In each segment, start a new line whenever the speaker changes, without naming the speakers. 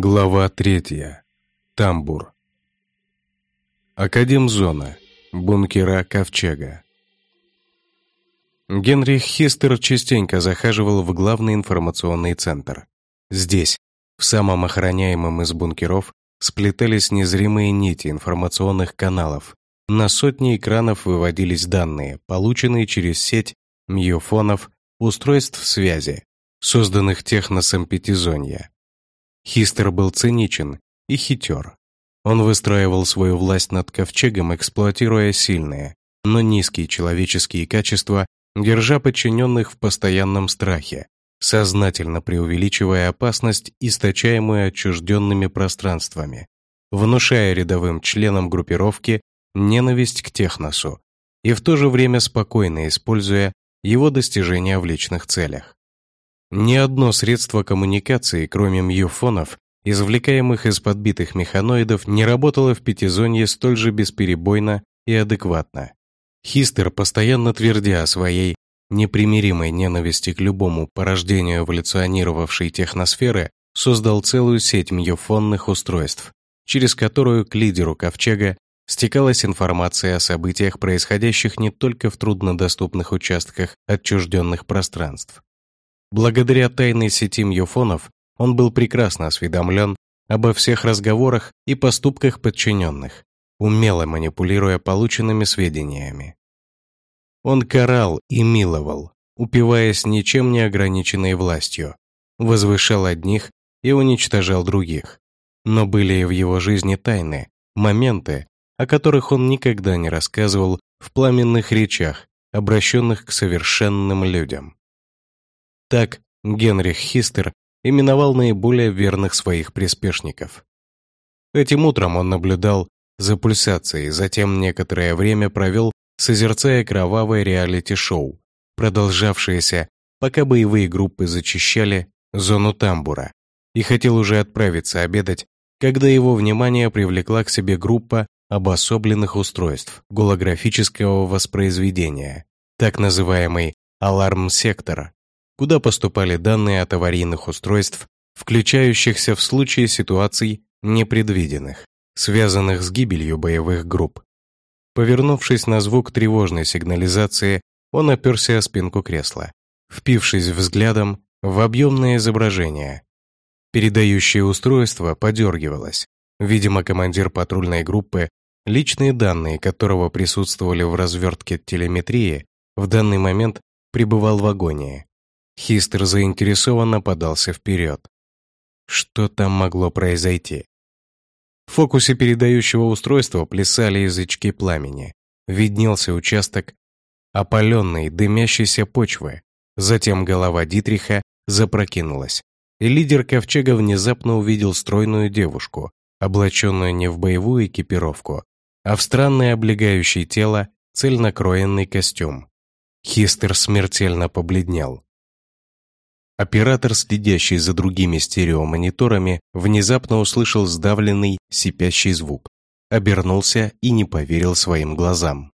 Глава третья. Тамбур. Академзона. Бункера Ковчега. Генрих Хистер частенько захаживал в главный информационный центр. Здесь, в самом охраняемом из бункеров, сплетались незримые нити информационных каналов. На сотни экранов выводились данные, полученные через сеть миофонов, устройств связи, созданных техносом Пятизонья. Хистер был циничен и хитер. Он выстраивал свою власть над ковчегом, эксплуатируя сильные, но низкие человеческие качества, держа подчиненных в постоянном страхе, сознательно преувеличивая опасность, источаемую отчужденными пространствами, внушая рядовым членам группировки ненависть к техносу и в то же время спокойно используя его достижения в личных целях. Ни одно средство коммуникации, кроме мьюфонов, извлекаемых из подбитых механоидов, не работало в пятизонье столь же бесперебойно и адекватно. Хистер, постоянно твердя о своей непримиримой ненависти к любому порождению эволюционировавшей техносферы, создал целую сеть мьюфонных устройств, через которую к лидеру Ковчега стекалась информация о событиях, происходящих не только в труднодоступных участках отчужденных пространств, Благодаря тайной сети мьюфонов он был прекрасно осведомлен обо всех разговорах и поступках подчиненных, умело манипулируя полученными сведениями. Он карал и миловал, упиваясь ничем не ограниченной властью, возвышал одних и уничтожал других. Но были и в его жизни тайны, моменты, о которых он никогда не рассказывал в пламенных речах, обращенных к совершенным людям. Так Генрих Хистер именовал наиболее верных своих приспешников. Этим утром он наблюдал за пульсацией, затем некоторое время провел, созерцая кровавое реалити-шоу, продолжавшееся, пока боевые группы зачищали зону тамбура, и хотел уже отправиться обедать, когда его внимание привлекла к себе группа обособленных устройств голографического воспроизведения, так называемый «аларм-сектор», куда поступали данные от аварийных устройств, включающихся в случае ситуаций непредвиденных, связанных с гибелью боевых групп. Повернувшись на звук тревожной сигнализации, он оперся о спинку кресла, впившись взглядом в объемное изображение. Передающее устройство подергивалось. Видимо, командир патрульной группы, личные данные которого присутствовали в развертке телеметрии, в данный момент пребывал в агонии. Хистер заинтересованно подался вперед. Что там могло произойти? В фокусе передающего устройства плясали язычки пламени. Виднелся участок опаленной, дымящейся почвы. Затем голова Дитриха запрокинулась, и лидер ковчега внезапно увидел стройную девушку, облаченную не в боевую экипировку, а в странное облегающее тело цельнокроенный костюм. Хистер смертельно побледнел. Оператор, следящий за другими стереомониторами, внезапно услышал сдавленный, сипящий звук. Обернулся и не поверил своим глазам.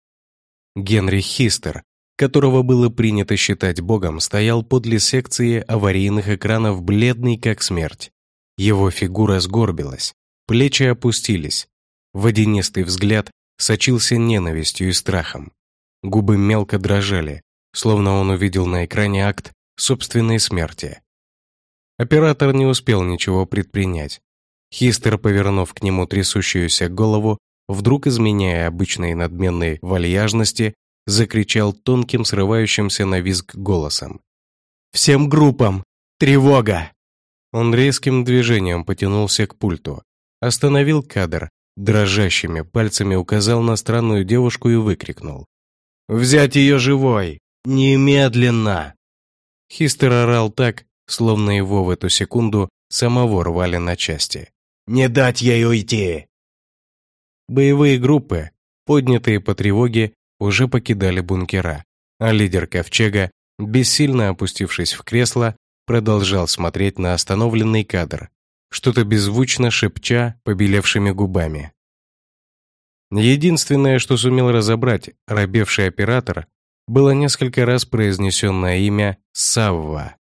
Генри Хистер, которого было принято считать богом, стоял подле секции аварийных экранов бледный как смерть. Его фигура сгорбилась, плечи опустились. Водянистый взгляд сочился ненавистью и страхом. Губы мелко дрожали, словно он увидел на экране акт собственной смерти. Оператор не успел ничего предпринять. Хистер, повернув к нему трясущуюся голову, вдруг изменяя обычной надменной вальяжности, закричал тонким, срывающимся на визг голосом. «Всем группам! Тревога!» Он резким движением потянулся к пульту, остановил кадр, дрожащими пальцами указал на странную девушку и выкрикнул. «Взять ее живой! Немедленно!» Хистер орал так, словно его в эту секунду самого рвали на части. «Не дать ей уйти!» Боевые группы, поднятые по тревоге, уже покидали бункера, а лидер Ковчега, бессильно опустившись в кресло, продолжал смотреть на остановленный кадр, что-то беззвучно шепча побелевшими губами. Единственное, что сумел разобрать робевший оператор, было несколько раз произнесенное имя Савва,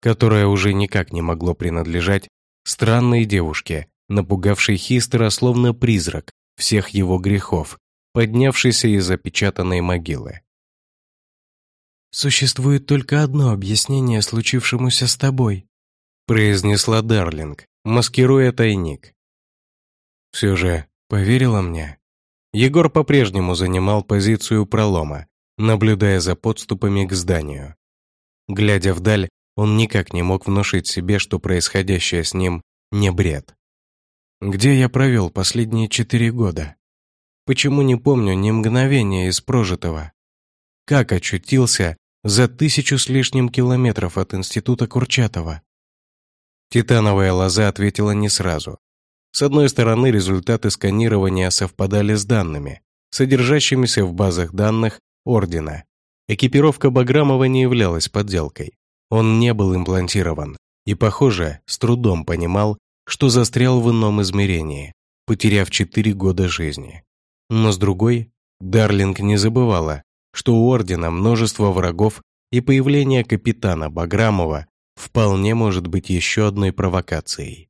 которое уже никак не могло принадлежать странной девушке, напугавшей Хистера словно призрак всех его грехов, поднявшийся из запечатанной могилы.
«Существует только одно объяснение случившемуся с тобой»,
произнесла Дарлинг, маскируя тайник. Все же поверила мне. Егор по-прежнему занимал позицию пролома, наблюдая за подступами к зданию. Глядя вдаль, он никак не мог внушить себе, что происходящее с ним не бред. Где я провел последние четыре года? Почему не помню ни мгновения из прожитого? Как очутился за тысячу с лишним километров от института Курчатова? Титановая лоза ответила не сразу. С одной стороны, результаты сканирования совпадали с данными, содержащимися в базах данных Ордена. Экипировка Баграмова не являлась подделкой. Он не был имплантирован и, похоже, с трудом понимал, что застрял в ином измерении, потеряв четыре года жизни. Но с другой, Дарлинг не забывала, что у Ордена множество врагов и появление капитана Баграмова вполне может быть еще одной провокацией.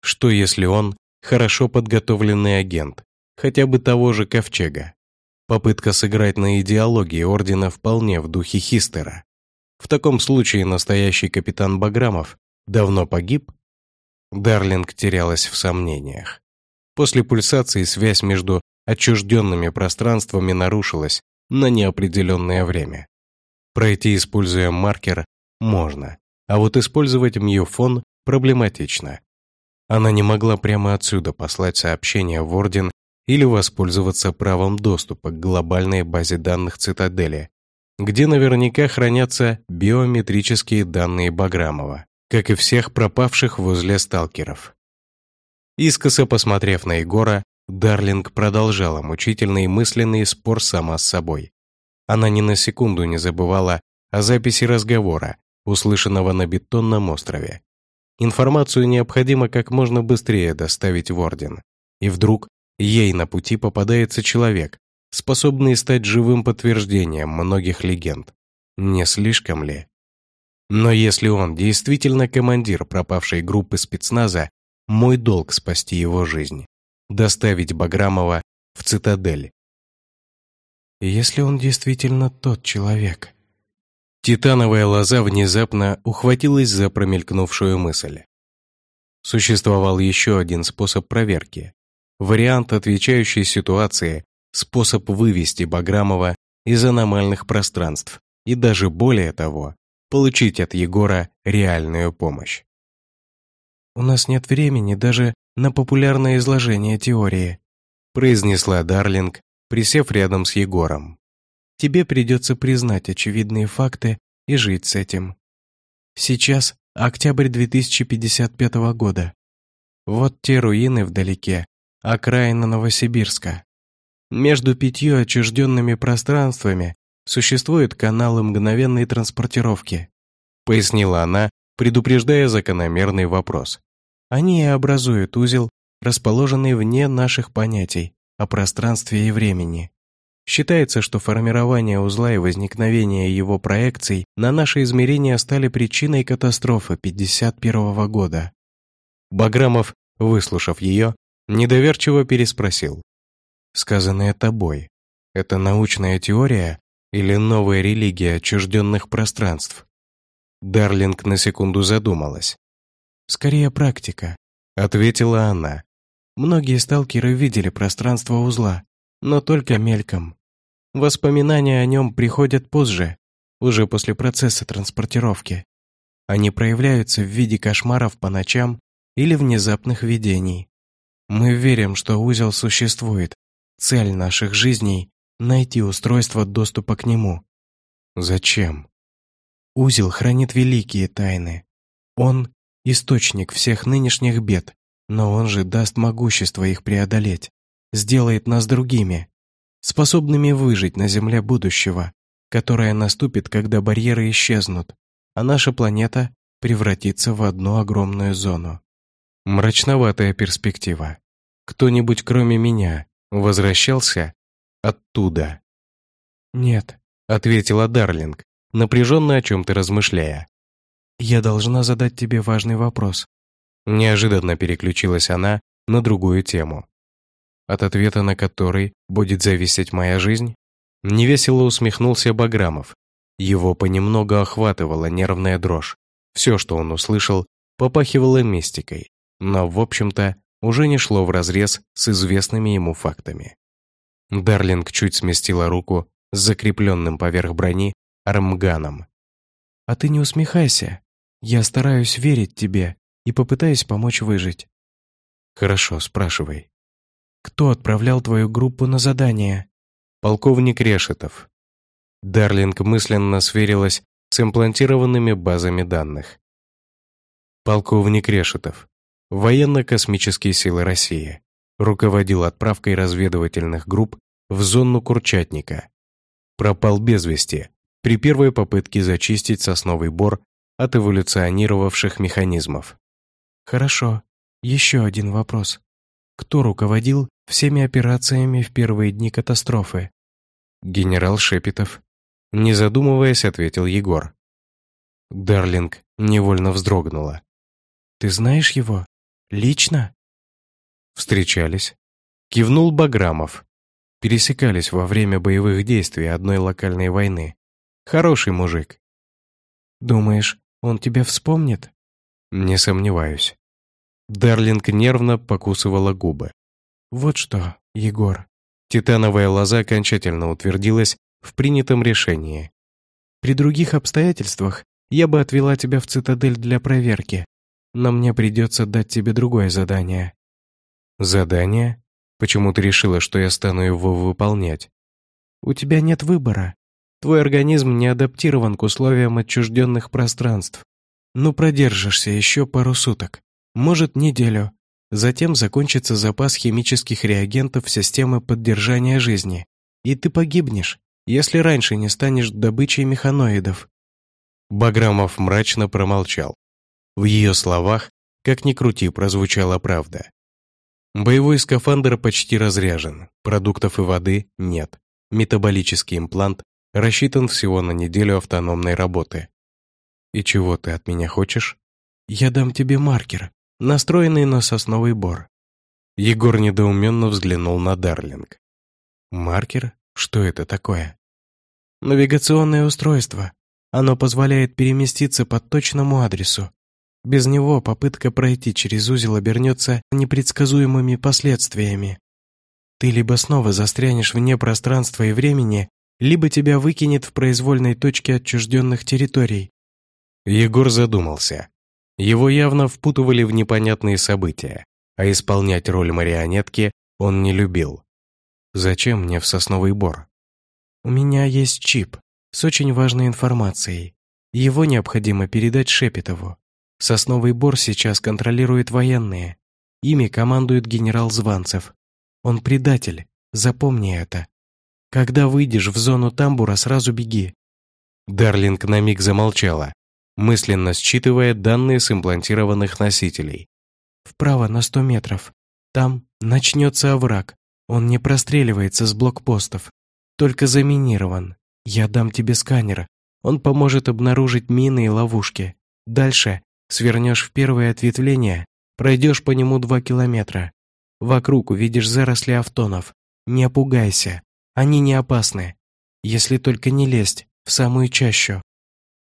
Что если он хорошо подготовленный агент, хотя бы того же Ковчега? Попытка сыграть на идеологии Ордена вполне в духе Хистера. В таком случае настоящий капитан Баграмов давно погиб? Дарлинг терялась в сомнениях. После пульсации связь между отчужденными пространствами нарушилась на неопределенное время. Пройти, используя маркер, можно, а вот использовать мьюфон проблематично. Она не могла прямо отсюда послать сообщение в Орден или воспользоваться правом доступа к глобальной базе данных Цитадели, где наверняка хранятся биометрические данные Баграмова, как и всех пропавших возле сталкеров. Искоса посмотрев на Егора, Дарлинг продолжала мучительный мысленный спор сама с собой. Она ни на секунду не забывала о записи разговора, услышанного на бетонном острове. Информацию необходимо как можно быстрее доставить в Орден. И вдруг ей на пути попадается человек, способный стать живым подтверждением многих легенд. Не слишком ли? Но если он действительно командир пропавшей группы спецназа, мой долг спасти его жизнь. Доставить Баграмова в цитадель.
Если он действительно тот человек,
Титановая лоза внезапно ухватилась за промелькнувшую мысль. Существовал еще один способ проверки. Вариант, отвечающий ситуации, способ вывести Баграмова из аномальных пространств и даже более того, получить от Егора реальную помощь.
«У нас нет времени даже на популярное изложение теории»,
произнесла Дарлинг, присев рядом с Егором.
Тебе придется признать очевидные факты и жить с этим. Сейчас октябрь 2055 года. Вот те руины вдалеке, окраина Новосибирска. Между пятью отчужденными пространствами существуют каналы мгновенной транспортировки, пояснила она, предупреждая закономерный вопрос. Они и образуют узел, расположенный вне наших понятий о пространстве и времени. Считается, что формирование узла и возникновение его проекций на наши измерения стали причиной катастрофы 51 года.
Баграмов, выслушав ее, недоверчиво переспросил. «Сказанное тобой, это научная теория или новая религия отчужденных пространств?» Дарлинг на секунду задумалась.
«Скорее практика», — ответила она. «Многие сталкеры видели пространство узла, но только мельком. Воспоминания о нем приходят позже, уже после процесса транспортировки. Они проявляются в виде кошмаров по ночам или внезапных видений. Мы верим, что узел существует. Цель наших жизней — найти устройство доступа к нему.
Зачем?
Узел хранит великие тайны. Он — источник всех нынешних бед, но он же даст могущество их преодолеть, сделает нас другими способными выжить на Земле будущего, которое наступит, когда барьеры исчезнут, а наша планета превратится в одну огромную зону.
Мрачноватая перспектива. Кто-нибудь, кроме меня, возвращался оттуда?
«Нет», —
ответила Дарлинг, напряженно о чем-то размышляя.
«Я должна задать тебе важный вопрос.
Неожиданно переключилась она на другую тему. От ответа на который будет зависеть моя жизнь? Невесело усмехнулся Баграмов. Его понемногу охватывала нервная дрожь. Все, что он услышал, попахивало мистикой, но, в общем-то, уже не шло вразрез с известными ему фактами. Дарлинг чуть сместила руку с закрепленным поверх брони армганом.
«А ты не усмехайся. Я стараюсь верить тебе и попытаюсь помочь выжить».
«Хорошо, спрашивай».
«Кто отправлял твою группу на задание?»
«Полковник Решетов». Дарлинг мысленно сверилась с имплантированными базами данных. Полковник Решетов. Военно-космические силы России. Руководил отправкой разведывательных групп в зону Курчатника. Пропал без вести при первой попытке зачистить сосновый бор от эволюционировавших механизмов.
Хорошо. Еще один вопрос. Кто руководил всеми операциями в первые дни катастрофы?
Генерал Шепетов. Не задумываясь, ответил Егор. Дарлинг невольно вздрогнула.
«Ты знаешь его? Лично?»
Встречались. Кивнул Баграмов. Пересекались во время боевых действий одной локальной войны. Хороший мужик.
Думаешь, он тебя вспомнит?
Не сомневаюсь. Дарлинг нервно покусывала губы.
Вот что, Егор.
Титановая лоза окончательно утвердилась в принятом решении.
При других обстоятельствах я бы отвела тебя в цитадель для проверки, но мне придется дать тебе другое задание».
«Задание? Почему ты решила, что я стану его выполнять?»
«У тебя нет выбора. Твой организм не адаптирован к условиям отчужденных пространств. Ну, продержишься еще пару суток, может, неделю. Затем закончится запас химических реагентов системы поддержания жизни, и ты погибнешь, если раньше не станешь добычей механоидов».
Баграмов мрачно промолчал. В ее словах, как ни крути, прозвучала правда. Боевой скафандр почти разряжен, продуктов и воды нет. Метаболический имплант рассчитан всего на неделю автономной работы. И чего ты от меня хочешь?
Я дам тебе маркер, настроенный на сосновый бор.
Егор недоуменно взглянул на Дарлинг.
Маркер? Что это такое? Навигационное устройство. Оно позволяет переместиться по точному адресу, без него попытка пройти через узел обернется непредсказуемыми последствиями. Ты либо снова застрянешь вне пространства и времени, либо тебя выкинет в произвольной точке отчужденных территорий.
Егор задумался. Его явно впутывали в непонятные события, а исполнять роль марионетки он не любил. Зачем мне в сосновый бор?
У меня есть чип с очень важной информацией. Его необходимо передать Шепетову. Сосновый бор сейчас контролирует военные. Ими командует генерал Званцев. Он предатель, запомни это. Когда выйдешь в зону тамбура, сразу беги.
Дарлинг на миг замолчала, мысленно считывая данные с имплантированных носителей.
Вправо на сто метров. Там начнется овраг. Он не простреливается с блокпостов. Только заминирован. Я дам тебе сканер. Он поможет обнаружить мины и ловушки. Дальше Свернешь в первое ответвление, пройдешь по нему два километра. Вокруг увидишь заросли автонов. Не пугайся, они не опасны. Если только не лезть в самую чащу.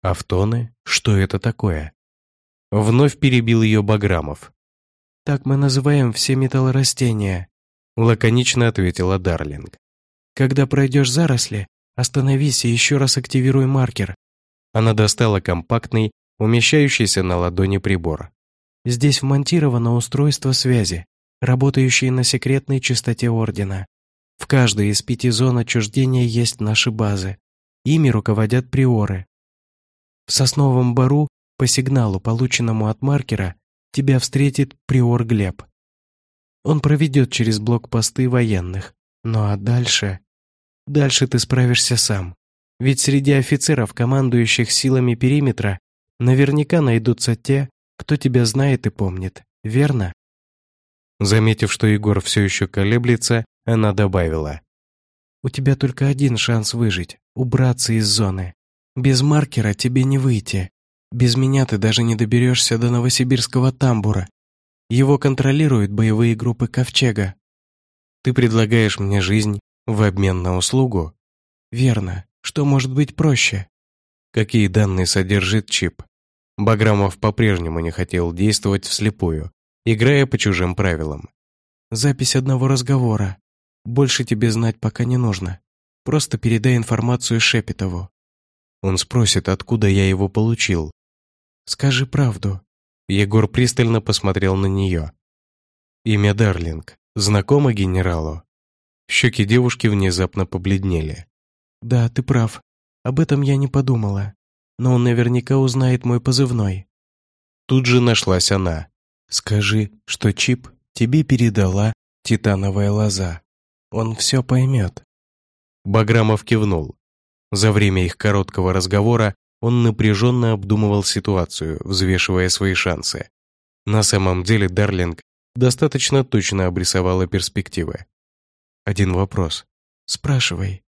Автоны? Что это такое? Вновь перебил ее Баграмов.
Так мы называем все металлорастения.
Лаконично ответила Дарлинг.
Когда пройдешь заросли, остановись и еще раз активируй маркер.
Она достала компактный умещающийся на ладони прибор.
Здесь вмонтировано устройство связи, работающее на секретной частоте Ордена. В каждой из пяти зон отчуждения есть наши базы. Ими руководят приоры. В сосновом бару по сигналу, полученному от маркера, тебя встретит приор Глеб. Он проведет через блокпосты военных. Ну а дальше... Дальше ты справишься сам. Ведь среди офицеров, командующих силами периметра, Наверняка найдутся те, кто тебя знает и помнит, верно?»
Заметив, что Егор все еще колеблется, она добавила.
«У тебя только один шанс выжить, убраться из зоны. Без маркера тебе не выйти. Без меня ты даже не доберешься до новосибирского тамбура, Его контролируют боевые группы Ковчега. Ты предлагаешь мне жизнь в обмен на услугу? Верно. Что может быть проще? Какие данные содержит чип? Баграмов по-прежнему не хотел действовать вслепую, играя по чужим правилам. Запись одного разговора. Больше тебе знать пока не нужно. Просто передай информацию Шепетову. Он спросит, откуда я его получил. Скажи правду. Егор пристально посмотрел на нее. Имя Дарлинг. Знакомо генералу? Щеки девушки внезапно побледнели. «Да, ты прав. Об этом я не подумала. Но он наверняка узнает мой позывной». Тут же нашлась она. «Скажи, что чип тебе передала титановая лоза. Он все поймет». Баграмов кивнул. За время их короткого разговора он напряженно обдумывал ситуацию, взвешивая свои шансы. На самом деле Дарлинг достаточно точно обрисовала перспективы. Один вопрос. Спрашивай.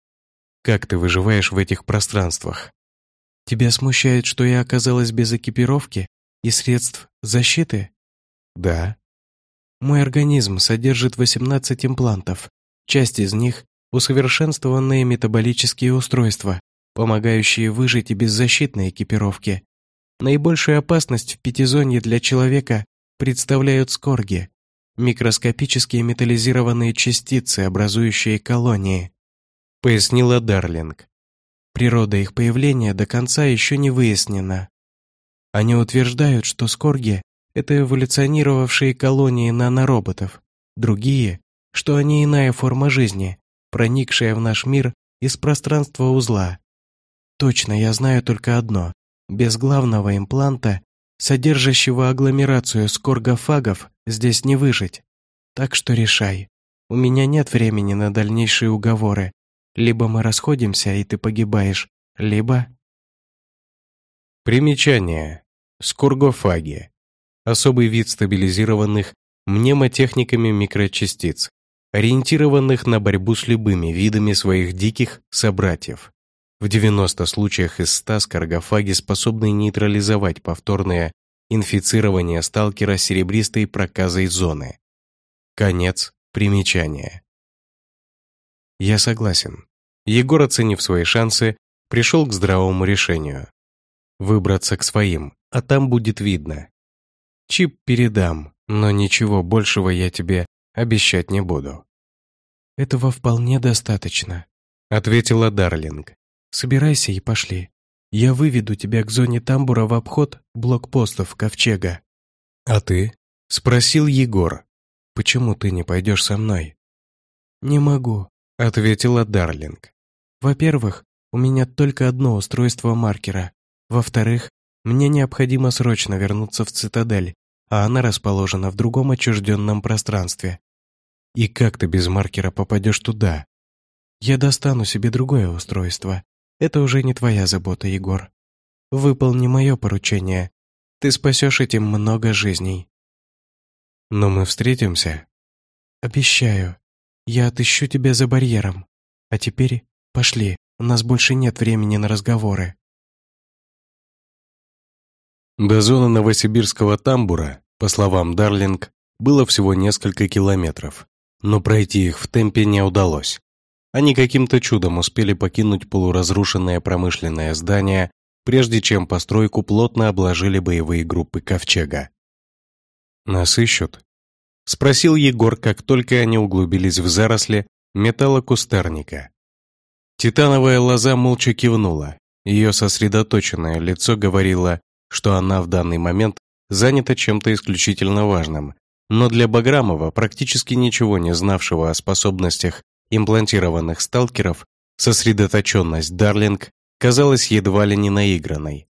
Как ты выживаешь в этих пространствах? Тебя смущает, что я оказалась без экипировки и средств защиты? Да. Мой организм содержит 18 имплантов. Часть из них — усовершенствованные метаболические устройства, помогающие выжить и без защитной экипировки. Наибольшую опасность в пятизонье для человека представляют скорги, микроскопические металлизированные частицы, образующие колонии пояснила Дарлинг. Природа их появления до конца еще не выяснена. Они утверждают, что скорги — это эволюционировавшие колонии нанороботов, другие, что они иная форма жизни, проникшая в наш мир из пространства узла. Точно я знаю только одно. Без главного импланта, содержащего агломерацию скоргофагов, здесь не выжить. Так что решай. У меня нет времени на дальнейшие уговоры. Либо мы расходимся, и ты погибаешь, либо...
Примечание. Скургофаги. Особый вид стабилизированных мнемотехниками микрочастиц, ориентированных на борьбу с любыми видами своих диких собратьев. В 90 случаях из 100 скоргофаги способны нейтрализовать повторное инфицирование сталкера серебристой проказой зоны. Конец примечания. Я согласен. Егор, оценив свои шансы, пришел к здравому решению. Выбраться к своим, а там будет видно. Чип передам, но ничего большего я тебе обещать не буду.
Этого вполне достаточно, ответила Дарлинг. Собирайся и пошли. Я выведу тебя к зоне тамбура в обход блокпостов Ковчега.
А ты? Спросил Егор. Почему ты не пойдешь со мной?
Не могу
ответила Дарлинг.
Во-первых, у меня только одно устройство маркера. Во-вторых, мне необходимо срочно вернуться в цитадель, а она расположена в другом отчужденном пространстве.
И как ты без маркера попадешь туда?
Я достану себе другое устройство. Это уже не твоя забота, Егор. Выполни мое поручение. Ты спасешь этим много жизней.
Но мы встретимся.
Обещаю. Я отыщу тебя за барьером. А теперь пошли, у нас больше нет времени на разговоры.
До зоны новосибирского тамбура, по словам Дарлинг, было всего несколько километров, но пройти их в темпе не удалось. Они каким-то чудом успели покинуть полуразрушенное промышленное здание, прежде чем постройку плотно обложили боевые группы Ковчега. «Нас ищут?» — спросил Егор, как только они углубились в заросли металлокустарника. Титановая лоза молча кивнула. Ее сосредоточенное лицо говорило, что она в данный момент занята чем-то исключительно важным, но для Баграмова, практически ничего не знавшего о способностях имплантированных сталкеров, сосредоточенность Дарлинг казалась едва ли не наигранной.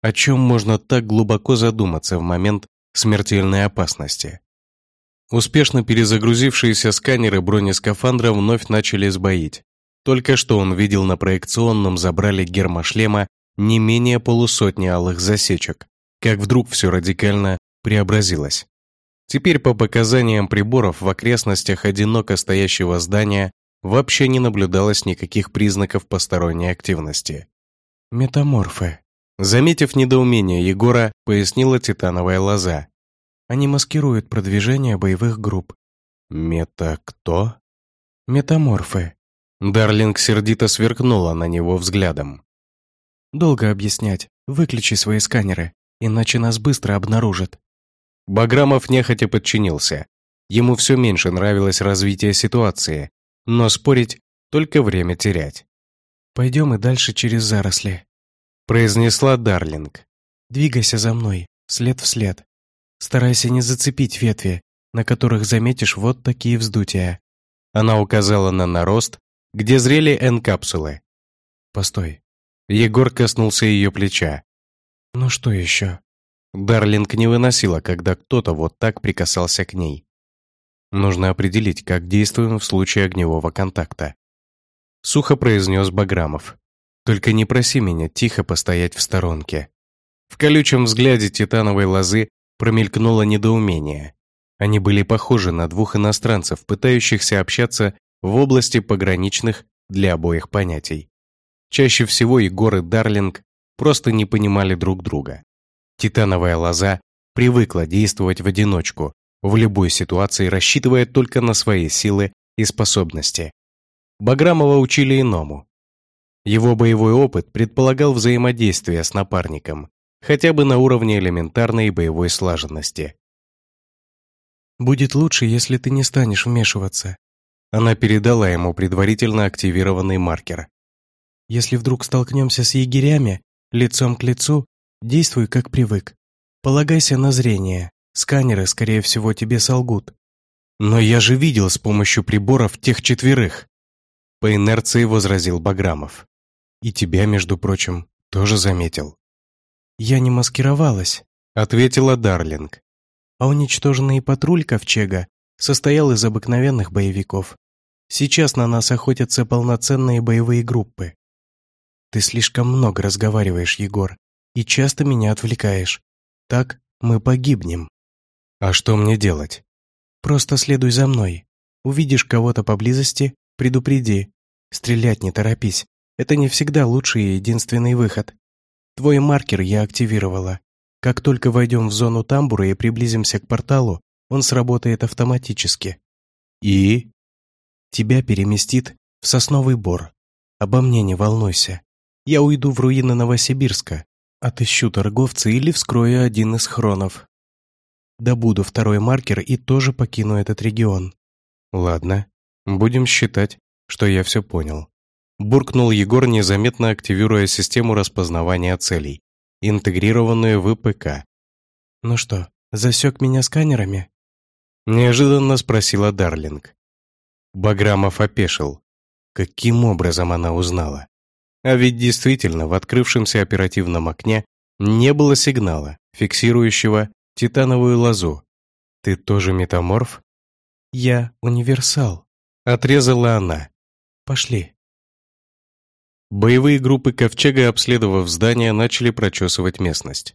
О чем можно так глубоко задуматься в момент смертельной опасности? Успешно перезагрузившиеся сканеры бронескафандра вновь начали сбоить. Только что он видел на проекционном забрали гермошлема не менее полусотни алых засечек, как вдруг все радикально преобразилось. Теперь по показаниям приборов в окрестностях одиноко стоящего здания вообще не наблюдалось никаких признаков посторонней активности.
«Метаморфы»,
заметив недоумение Егора, пояснила титановая лоза.
Они маскируют продвижение боевых групп.
Мета кто?
Метаморфы.
Дарлинг сердито сверкнула на него взглядом.
Долго объяснять. Выключи свои сканеры, иначе нас быстро обнаружат.
Баграмов нехотя подчинился. Ему все меньше нравилось развитие ситуации, но спорить только время терять.
«Пойдем и дальше через заросли», —
произнесла Дарлинг.
«Двигайся за мной, след в след. Старайся не зацепить ветви, на которых заметишь вот такие вздутия».
Она указала на нарост, где зрели N-капсулы.
«Постой».
Егор коснулся ее плеча.
«Ну что еще?»
Дарлинг не выносила, когда кто-то вот так прикасался к ней. Нужно определить, как действуем в случае огневого контакта. Сухо произнес Баграмов. Только не проси меня тихо постоять в сторонке. В колючем взгляде титановой лозы промелькнуло недоумение. Они были похожи на двух иностранцев, пытающихся общаться в области пограничных для обоих понятий. Чаще всего Егор и Дарлинг просто не понимали друг друга. Титановая лоза привыкла действовать в одиночку, в любой ситуации рассчитывая только на свои силы и способности. Баграмова учили иному. Его боевой опыт предполагал взаимодействие с напарником, хотя бы на уровне элементарной боевой слаженности.
«Будет лучше, если ты не станешь вмешиваться».
Она передала ему предварительно активированный маркер.
«Если вдруг столкнемся с егерями, лицом к лицу, действуй как привык. Полагайся на зрение, Сканеры, скорее всего, тебе солгут.
Но я же видел с помощью приборов тех четверых. По инерции возразил Баграмов. И тебя, между прочим, тоже заметил.
Я не маскировалась,
ответила Дарлинг.
А уничтоженный патруль Ковчега состоял из обыкновенных боевиков. Сейчас на нас охотятся полноценные боевые группы. Ты слишком много разговариваешь, Егор, и часто меня отвлекаешь. Так мы погибнем.
А что мне делать?
Просто следуй за мной. Увидишь кого-то поблизости, предупреди. Стрелять не торопись. Это не всегда лучший и единственный выход. Твой маркер я активировала. Как только войдем в зону тамбура и приблизимся к порталу, он сработает автоматически.
И?
Тебя переместит в сосновый бор. Обо мне не волнуйся. Я уйду в руины Новосибирска, отыщу торговца или вскрою один из хронов добуду второй маркер и тоже покину этот регион.
Ладно, будем считать, что я все понял. Буркнул Егор, незаметно активируя систему распознавания целей, интегрированную в ПК.
«Ну что, засек меня сканерами?»
Неожиданно спросила Дарлинг. Баграмов опешил. Каким образом она узнала? А ведь действительно в открывшемся оперативном окне не было сигнала, фиксирующего титановую лозу. Ты тоже метаморф?
Я универсал.
Отрезала она.
Пошли.
Боевые группы Ковчега, обследовав здание, начали прочесывать местность.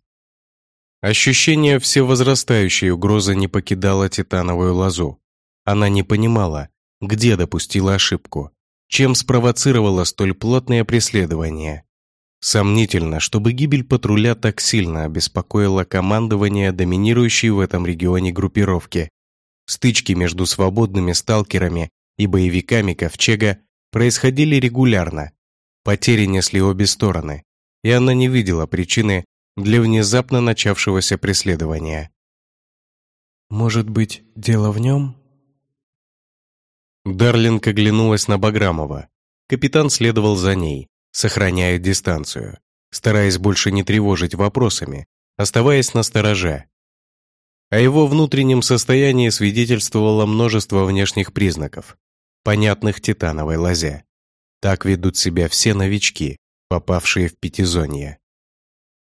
Ощущение всевозрастающей угрозы не покидало титановую лозу. Она не понимала, где допустила ошибку, чем спровоцировала столь плотное преследование. Сомнительно, чтобы гибель патруля так сильно обеспокоила командование доминирующей в этом регионе группировки. Стычки между свободными сталкерами и боевиками Ковчега происходили регулярно. Потери несли обе стороны, и она не видела причины для внезапно начавшегося преследования.
«Может быть, дело в нем?»
Дарлинг оглянулась на Баграмова. Капитан следовал за ней, сохраняя дистанцию, стараясь больше не тревожить вопросами, оставаясь на стороже. О его внутреннем состоянии свидетельствовало множество внешних признаков, понятных титановой лозе. Так ведут себя все новички, попавшие в пятизонье.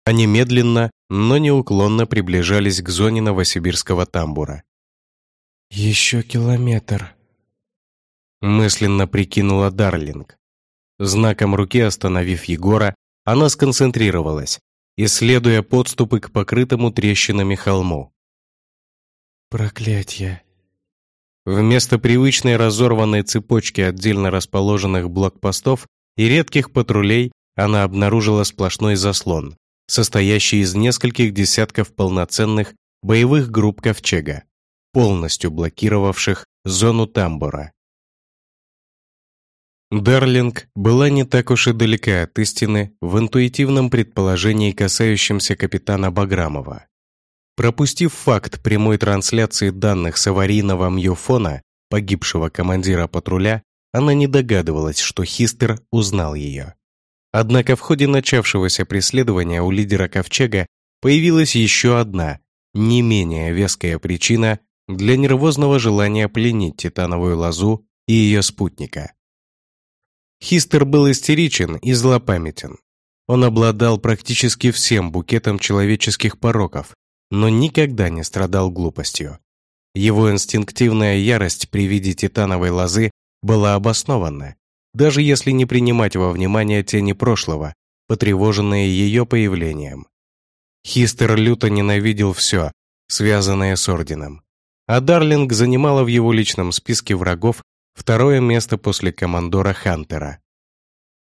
Они медленно, но неуклонно приближались к зоне новосибирского тамбура.
«Еще километр»,
мысленно прикинула Дарлинг. Знаком руки остановив Егора, она сконцентрировалась, исследуя подступы к покрытому трещинами холму.
Проклятье!
Вместо привычной разорванной цепочки отдельно расположенных блокпостов и редких патрулей она обнаружила сплошной заслон, состоящий из нескольких десятков полноценных боевых групп Ковчега, полностью блокировавших зону тамбура. Дарлинг была не так уж и далека от истины в интуитивном предположении, касающемся капитана Баграмова. Пропустив факт прямой трансляции данных с аварийного мьюфона погибшего командира патруля, она не догадывалась, что Хистер узнал ее. Однако в ходе начавшегося преследования у лидера Ковчега появилась еще одна, не менее веская причина для нервозного желания пленить титановую лозу и ее спутника. Хистер был истеричен и злопамятен. Он обладал практически всем букетом человеческих пороков, но никогда не страдал глупостью. Его инстинктивная ярость при виде титановой лозы была обоснована, даже если не принимать во внимание тени прошлого, потревоженные ее появлением. Хистер люто ненавидел все, связанное с Орденом. А Дарлинг занимала в его личном списке врагов второе место после командора Хантера.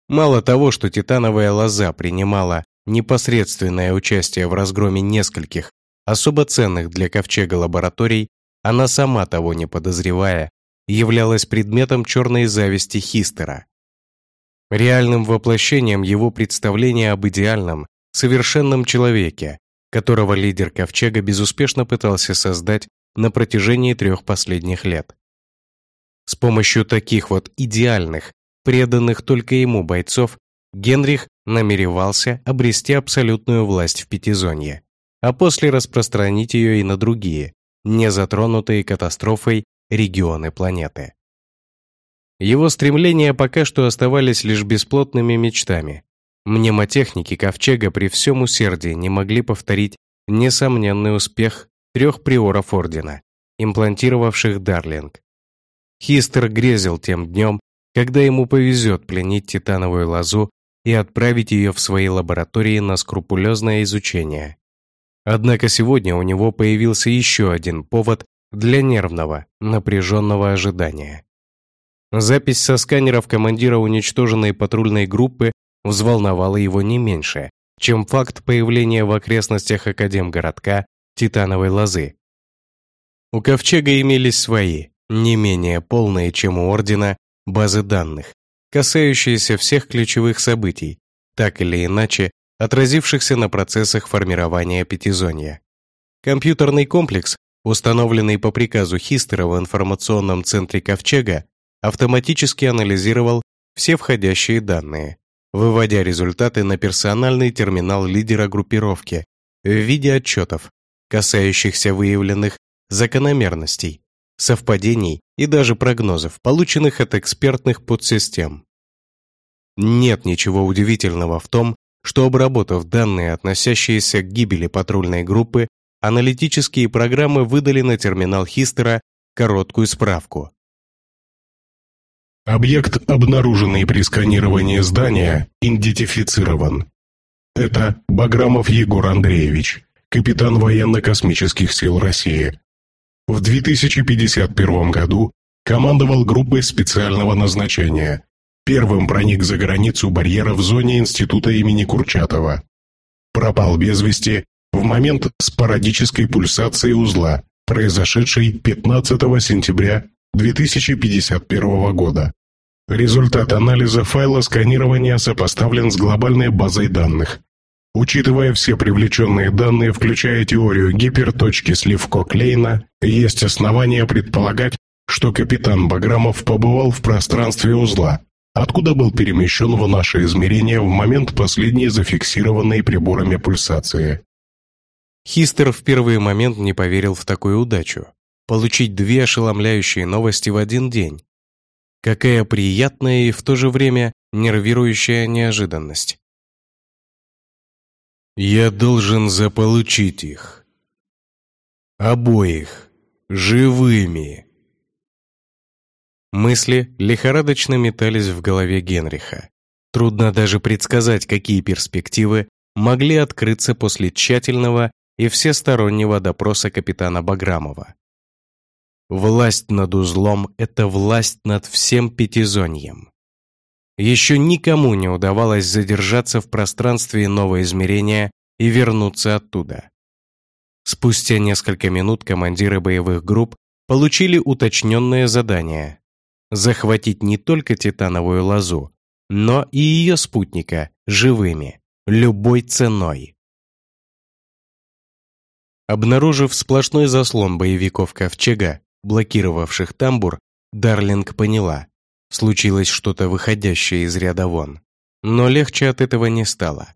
Мало того, что титановая лоза принимала непосредственное участие в разгроме нескольких особо ценных для ковчега лабораторий, она сама того не подозревая, являлась предметом черной зависти Хистера. Реальным воплощением его представления об идеальном, совершенном человеке, которого лидер ковчега безуспешно пытался создать на протяжении трех последних лет. С помощью таких вот идеальных, преданных только ему бойцов, Генрих намеревался обрести абсолютную власть в Пятизонье а после распространить ее и на другие, не затронутые катастрофой регионы планеты. Его стремления пока что оставались лишь бесплотными мечтами. Мнемотехники Ковчега при всем усердии не могли повторить несомненный успех трех приоров Ордена, имплантировавших Дарлинг. Хистер грезил тем днем, когда ему повезет пленить титановую лозу и отправить ее в свои лаборатории на скрупулезное изучение. Однако сегодня у него появился еще один повод для нервного, напряженного ожидания. Запись со сканеров командира уничтоженной патрульной группы взволновала его не меньше, чем факт появления в окрестностях Академгородка Титановой лозы. У Ковчега имелись свои, не менее полные, чем у Ордена, базы данных, касающиеся всех ключевых событий, так или иначе отразившихся на процессах формирования пятизонья. Компьютерный комплекс, установленный по приказу Хистера в информационном центре Ковчега, автоматически анализировал все входящие данные, выводя результаты на персональный терминал лидера группировки в виде отчетов, касающихся выявленных закономерностей, совпадений и даже прогнозов, полученных от экспертных подсистем. Нет ничего удивительного в том, что обработав данные, относящиеся к гибели патрульной группы, аналитические программы выдали на терминал Хистера короткую справку.
Объект, обнаруженный при сканировании здания, идентифицирован. Это Баграмов Егор Андреевич, капитан военно-космических сил России. В 2051 году командовал группой специального назначения, Первым проник за границу барьера в зоне института имени Курчатова. Пропал без вести в момент спорадической пульсации узла, произошедшей 15 сентября 2051 года. Результат анализа файла сканирования сопоставлен с глобальной базой данных. Учитывая все привлеченные данные, включая теорию гиперточки Сливко-Клейна, есть основания предполагать, что капитан Баграмов побывал в пространстве узла, откуда был перемещен в наше измерение в момент последней зафиксированной приборами пульсации.
Хистер в первый момент не поверил в такую удачу. Получить две ошеломляющие новости в один день. Какая приятная и в то же время нервирующая неожиданность. «Я должен заполучить их. Обоих. Живыми». Мысли лихорадочно метались в голове Генриха. Трудно даже предсказать, какие перспективы могли открыться после тщательного и всестороннего допроса капитана Баграмова. Власть над узлом – это власть над всем пятизоньем. Еще никому не удавалось задержаться в пространстве иного измерения и вернуться оттуда. Спустя несколько минут командиры боевых групп получили уточненное задание – захватить не только титановую лозу, но и ее спутника живыми, любой ценой. Обнаружив сплошной заслон боевиков Ковчега, блокировавших тамбур, Дарлинг поняла, случилось что-то выходящее из ряда вон. Но легче от этого не стало.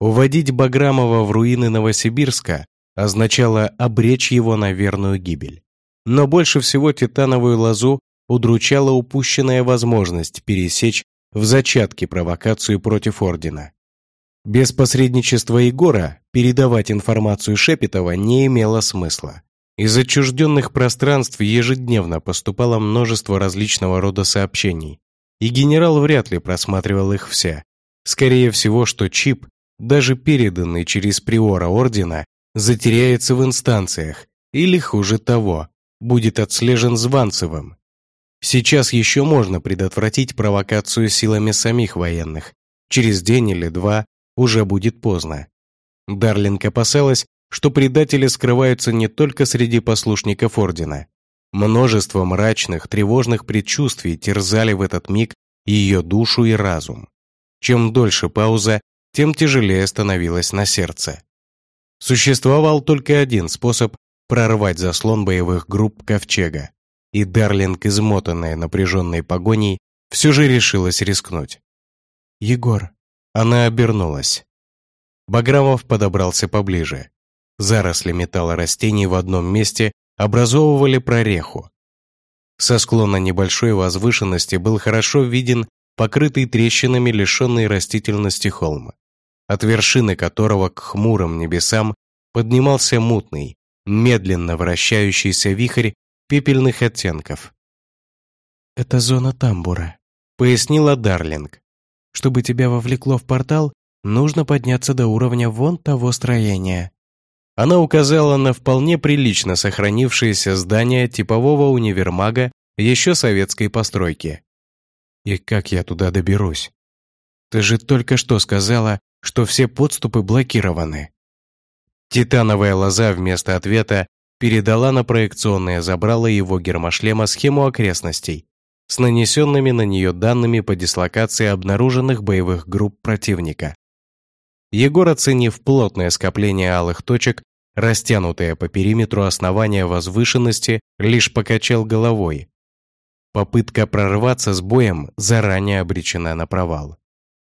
Уводить Баграмова в руины Новосибирска означало обречь его на верную гибель. Но больше всего титановую лозу удручала упущенная возможность пересечь в зачатке провокацию против Ордена. Без посредничества Егора передавать информацию Шепетова не имело смысла. Из отчужденных пространств ежедневно поступало множество различного рода сообщений, и генерал вряд ли просматривал их все. Скорее всего, что чип, даже переданный через приора Ордена, затеряется в инстанциях, или, хуже того, будет отслежен Званцевым. Сейчас еще можно предотвратить провокацию силами самих военных. Через день или два уже будет поздно. Дарлинг опасалась, что предатели скрываются не только среди послушников Ордена. Множество мрачных, тревожных предчувствий терзали в этот миг ее душу и разум. Чем дольше пауза, тем тяжелее становилось на сердце. Существовал только один способ прорвать заслон боевых групп Ковчега, и Дарлинг, измотанная напряженной погоней, все же решилась рискнуть. «Егор». Она обернулась. Баграмов подобрался поближе. Заросли металла растений в одном месте образовывали прореху. Со склона небольшой возвышенности был хорошо виден покрытый трещинами лишенный растительности холм, от вершины которого к хмурым небесам поднимался мутный, медленно вращающийся вихрь пепельных оттенков.
«Это зона тамбура», — пояснила Дарлинг. «Чтобы тебя вовлекло в портал, нужно подняться до уровня вон того строения».
Она указала на вполне прилично сохранившееся здание типового универмага еще советской постройки. «И как я туда доберусь? Ты же только что сказала, что все подступы блокированы». Титановая лоза вместо ответа передала на проекционное забрало его гермошлема схему окрестностей с нанесенными на нее данными по дислокации обнаруженных боевых групп противника. Егор, оценив плотное скопление алых точек, растянутое по периметру основания возвышенности, лишь покачал головой. Попытка прорваться с боем заранее обречена на провал.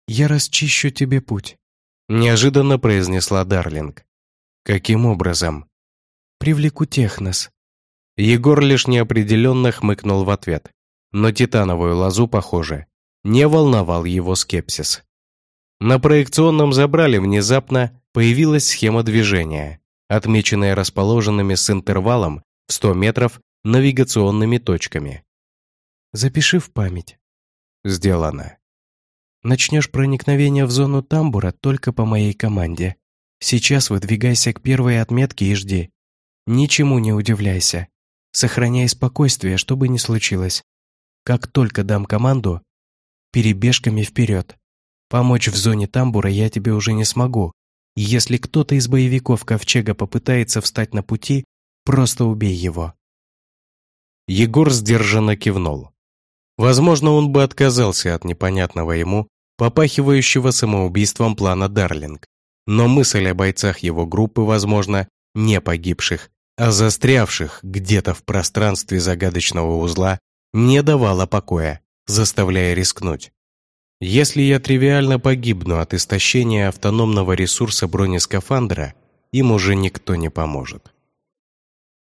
«Я расчищу тебе путь», –
неожиданно произнесла Дарлинг. «Каким образом?»
«Привлеку Технос».
Егор лишь неопределенно хмыкнул в ответ, но титановую лозу, похоже, не волновал его скепсис. На проекционном забрале внезапно появилась схема движения, отмеченная расположенными с интервалом в 100 метров навигационными точками.
«Запиши в память».
Сделано.
«Начнешь проникновение в зону тамбура только по моей команде. Сейчас выдвигайся к первой отметке и жди. Ничему не удивляйся. Сохраняй спокойствие, что бы ни случилось. Как только дам команду, перебежками вперед. Помочь в зоне тамбура я тебе уже не смогу. Если кто-то из боевиков Ковчега попытается встать на пути, просто убей его».
Егор сдержанно кивнул. Возможно, он бы отказался от непонятного ему, попахивающего самоубийством плана Дарлинг. Но мысль о бойцах его группы, возможно, не погибших, а застрявших где-то в пространстве загадочного узла, не давала покоя, заставляя рискнуть. Если я тривиально погибну от истощения автономного ресурса бронескафандра, им уже никто не поможет.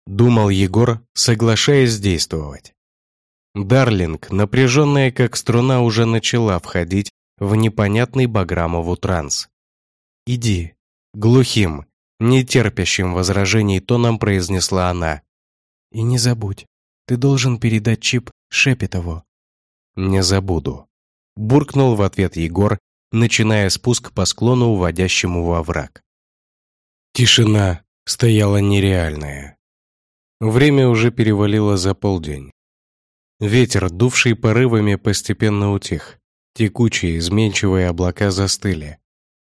Думал Егор, соглашаясь действовать. Дарлинг, напряженная как струна, уже начала входить в непонятный Баграмову транс. «Иди», глухим, нетерпящим возражений тоном произнесла она.
«И не забудь, ты должен передать чип Шепетову».
«Не забуду», буркнул в ответ Егор, начиная спуск по склону, уводящему во враг. Тишина стояла нереальная. Время уже перевалило за полдень. Ветер, дувший порывами, постепенно утих. Текучие, изменчивые облака застыли.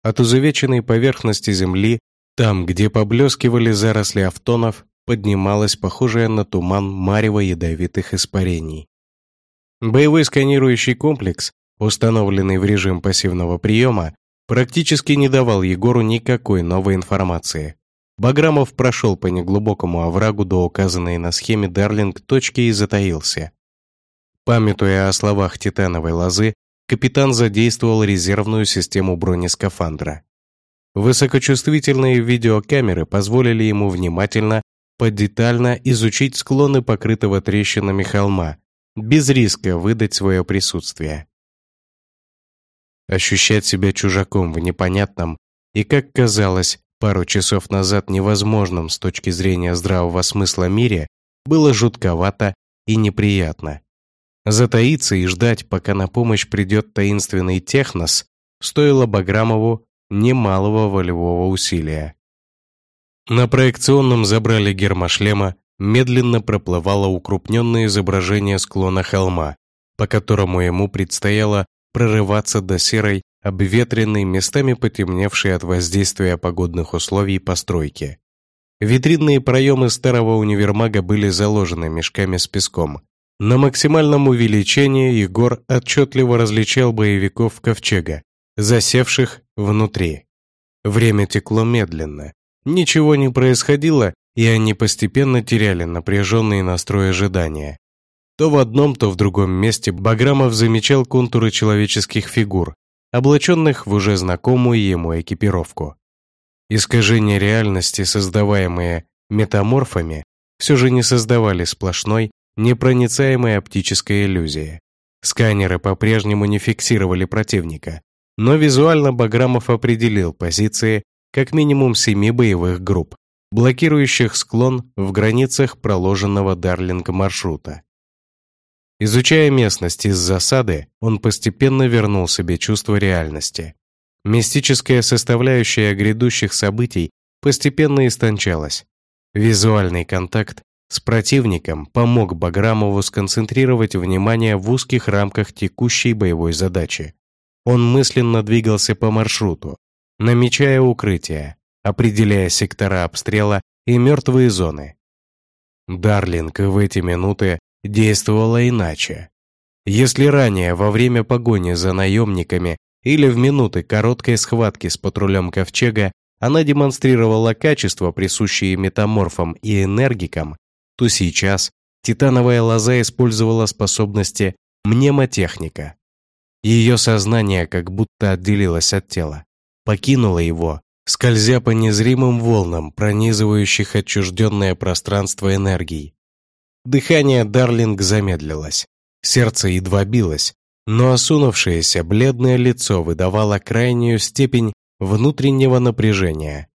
От изувеченной поверхности земли Там, где поблескивали заросли автонов, поднималась похожая на туман марево ядовитых испарений. Боевой сканирующий комплекс, установленный в режим пассивного приема, практически не давал Егору никакой новой информации. Баграмов прошел по неглубокому оврагу до указанной на схеме Дарлинг точки и затаился. Памятуя о словах титановой лозы, капитан задействовал резервную систему бронескафандра. Высокочувствительные видеокамеры позволили ему внимательно, подетально изучить склоны покрытого трещинами холма, без риска выдать свое присутствие. Ощущать себя чужаком в непонятном и, как казалось, пару часов назад невозможном с точки зрения здравого смысла мире было жутковато и неприятно. Затаиться и ждать, пока на помощь придет таинственный технос, стоило Баграмову немалого волевого усилия. На проекционном забрали гермошлема медленно проплывало укрупненное изображение склона холма, по которому ему предстояло прорываться до серой, обветренной, местами потемневшей от воздействия погодных условий постройки. Витринные проемы старого универмага были заложены мешками с песком. На максимальном увеличении Егор отчетливо различал боевиков Ковчега, засевших внутри. Время текло медленно. Ничего не происходило, и они постепенно теряли напряженный настрой ожидания. То в одном, то в другом месте Баграмов замечал контуры человеческих фигур, облаченных в уже знакомую ему экипировку. Искажения реальности, создаваемые метаморфами, все же не создавали сплошной, непроницаемой оптической иллюзии. Сканеры по-прежнему не фиксировали противника, но визуально Баграмов определил позиции как минимум семи боевых групп, блокирующих склон в границах проложенного Дарлинг маршрута. Изучая местность из засады, он постепенно вернул себе чувство реальности. Мистическая составляющая грядущих событий постепенно истончалась. Визуальный контакт с противником помог Баграмову сконцентрировать внимание в узких рамках текущей боевой задачи. Он мысленно двигался по маршруту, намечая укрытия, определяя сектора обстрела и мертвые зоны. Дарлинг в эти минуты действовала иначе. Если ранее, во время погони за наемниками или в минуты короткой схватки с патрулем Ковчега, она демонстрировала качества, присущие метаморфам и энергикам, то сейчас титановая лоза использовала способности мнемотехника. Ее сознание как будто отделилось от тела, покинуло его, скользя по незримым волнам, пронизывающих отчужденное пространство энергий. Дыхание Дарлинг замедлилось, сердце едва билось, но осунувшееся бледное лицо выдавало крайнюю степень внутреннего напряжения.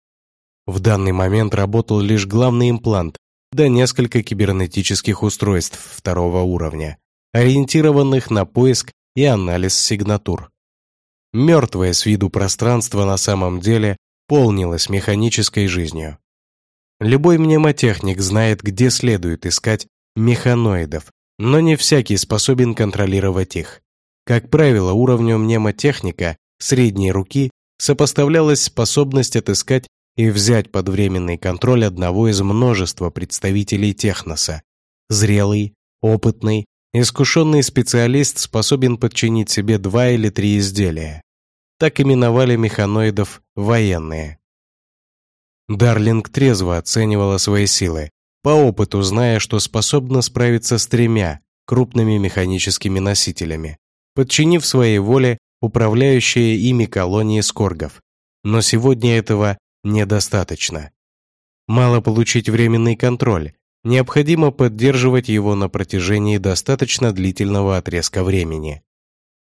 В данный момент работал лишь главный имплант, да несколько кибернетических устройств второго уровня, ориентированных на поиск и анализ сигнатур. Мертвое с виду пространство на самом деле полнилось механической жизнью. Любой мнемотехник знает, где следует искать механоидов, но не всякий способен контролировать их. Как правило, уровню мнемотехника средней руки сопоставлялась способность отыскать и взять под временный контроль одного из множества представителей техноса. Зрелый, опытный, Искушенный специалист способен подчинить себе два или три изделия. Так именовали механоидов военные. Дарлинг трезво оценивала свои силы, по опыту зная, что способна справиться с тремя крупными механическими носителями, подчинив своей воле управляющие ими колонии скоргов. Но сегодня этого недостаточно. Мало получить временный контроль, необходимо поддерживать его на протяжении достаточно длительного отрезка времени.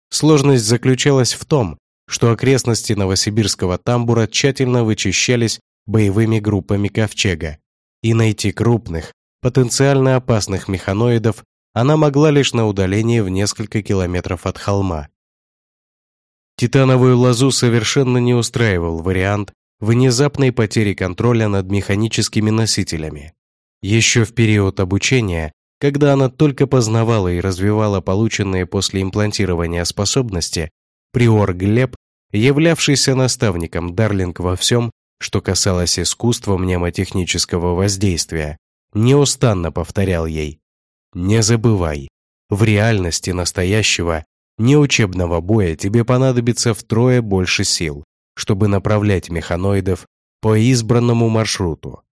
Сложность заключалась в том, что окрестности новосибирского тамбура тщательно вычищались боевыми группами Ковчега, и найти крупных, потенциально опасных механоидов она могла лишь на удалении в несколько километров от холма. Титановую лозу совершенно не устраивал вариант внезапной потери контроля над механическими носителями. Еще в период обучения, когда она только познавала и развивала полученные после имплантирования способности, приор Глеб, являвшийся наставником Дарлинг во всем, что касалось искусства мнемотехнического воздействия, неустанно повторял ей «Не забывай, в реальности настоящего, неучебного боя тебе понадобится втрое больше сил, чтобы направлять механоидов по избранному маршруту.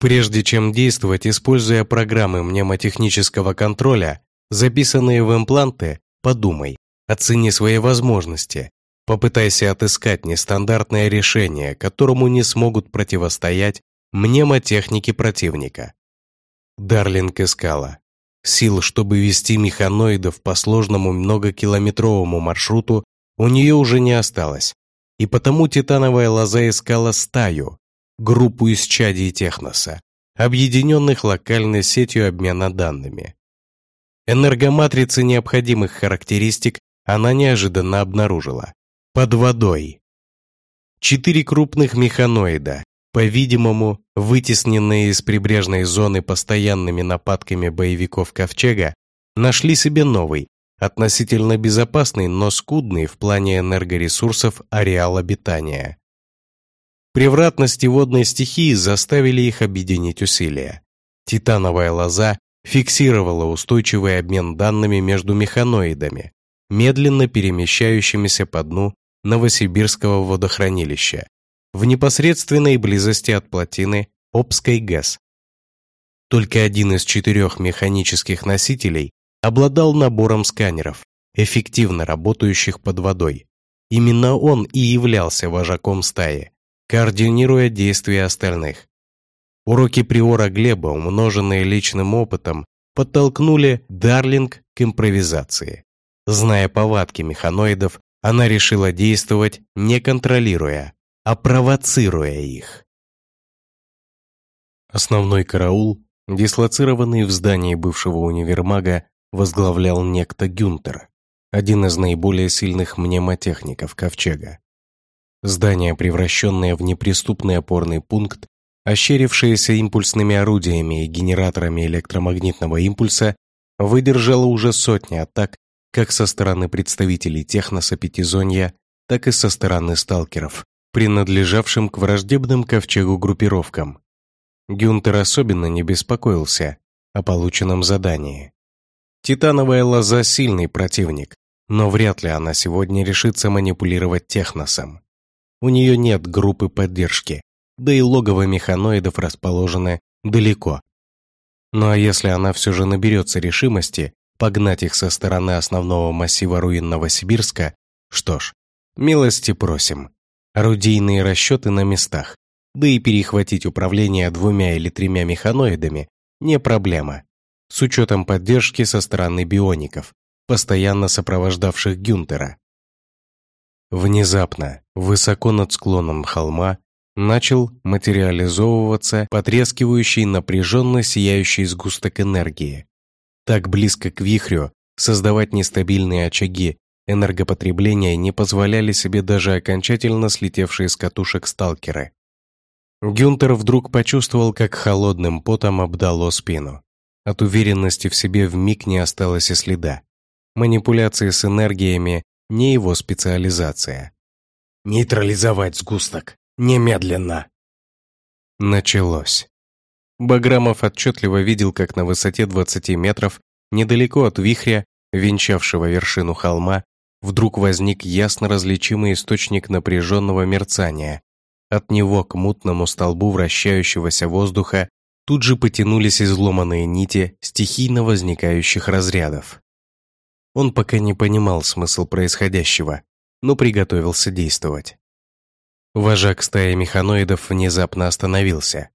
Прежде чем действовать, используя программы мнемотехнического контроля, записанные в импланты, подумай, оцени свои возможности, попытайся отыскать нестандартное решение, которому не смогут противостоять мнемотехники противника. Дарлинг искала. Сил, чтобы вести механоидов по сложному многокилометровому маршруту, у нее уже не осталось. И потому титановая лоза искала стаю, группу из чадий Техноса, объединенных локальной сетью обмена данными. Энергоматрицы необходимых характеристик она неожиданно обнаружила. Под водой. Четыре крупных механоида, по-видимому, вытесненные из прибрежной зоны постоянными нападками боевиков Ковчега, нашли себе новый, относительно безопасный, но скудный в плане энергоресурсов ареал обитания. Превратности водной стихии заставили их объединить усилия. Титановая лоза фиксировала устойчивый обмен данными между механоидами, медленно перемещающимися по дну Новосибирского водохранилища, в непосредственной близости от плотины Обской ГЭС. Только один из четырех механических носителей обладал набором сканеров, эффективно работающих под водой. Именно он и являлся вожаком стаи, координируя действия остальных. Уроки приора Глеба, умноженные личным опытом, подтолкнули Дарлинг к импровизации. Зная повадки механоидов, она решила действовать не контролируя, а провоцируя их. Основной караул, дислоцированный в здании бывшего универмага, возглавлял некто Гюнтер, один из наиболее сильных мнемотехников Ковчега. Здание, превращенное в неприступный опорный пункт, ощерившееся импульсными орудиями и генераторами электромагнитного импульса, выдержало уже сотни атак как со стороны представителей техноса Пятизонья, так и со стороны сталкеров, принадлежавшим к враждебным ковчегу группировкам. Гюнтер особенно не беспокоился о полученном задании. Титановая лоза – сильный противник, но вряд ли она сегодня решится манипулировать техносом. У нее нет группы поддержки, да и логово механоидов расположены далеко. Ну а если она все же наберется решимости погнать их со стороны основного массива руин Новосибирска, что ж, милости просим. Орудийные расчеты на местах, да и перехватить управление двумя или тремя механоидами не проблема, с учетом поддержки со стороны биоников, постоянно сопровождавших Гюнтера. Внезапно, высоко над склоном холма, начал материализовываться потрескивающий напряженно сияющий сгусток энергии. Так близко к вихрю создавать нестабильные очаги энергопотребления не позволяли себе даже окончательно слетевшие с катушек сталкеры. Гюнтер вдруг почувствовал, как холодным потом обдало спину. От уверенности в себе в миг не осталось и следа. Манипуляции с энергиями – не его специализация.
«Нейтрализовать сгусток! Немедленно!»
Началось. Баграмов отчетливо видел, как на высоте 20 метров, недалеко от вихря, венчавшего вершину холма, вдруг возник ясно различимый источник напряженного мерцания. От него к мутному столбу вращающегося воздуха тут же потянулись изломанные нити стихийно возникающих разрядов. Он пока не понимал смысл происходящего, но приготовился действовать. Вожак стаи механоидов внезапно остановился.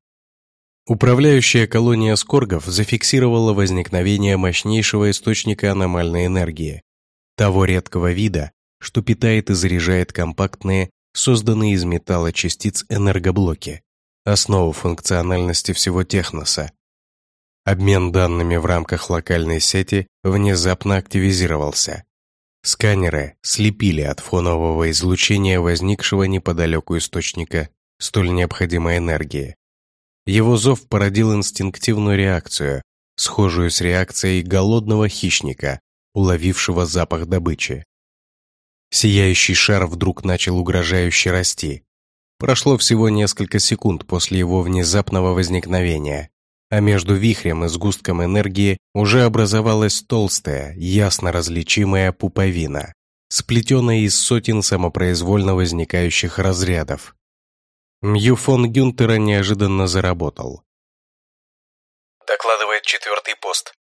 Управляющая колония скоргов зафиксировала возникновение мощнейшего источника аномальной энергии, того редкого вида, что питает и заряжает компактные, созданные из металла частиц энергоблоки основу функциональности всего техноса. Обмен данными в рамках локальной сети внезапно активизировался. Сканеры слепили от фонового излучения возникшего неподалеку источника столь необходимой энергии. Его зов породил инстинктивную реакцию, схожую с реакцией голодного хищника, уловившего запах добычи. Сияющий шар вдруг начал угрожающе расти, Прошло всего несколько секунд после его внезапного возникновения, а между вихрем и сгустком энергии уже образовалась толстая, ясно различимая пуповина, сплетенная из сотен самопроизвольно возникающих разрядов. Мью фон Гюнтера неожиданно заработал.
Докладывает четвертый пост.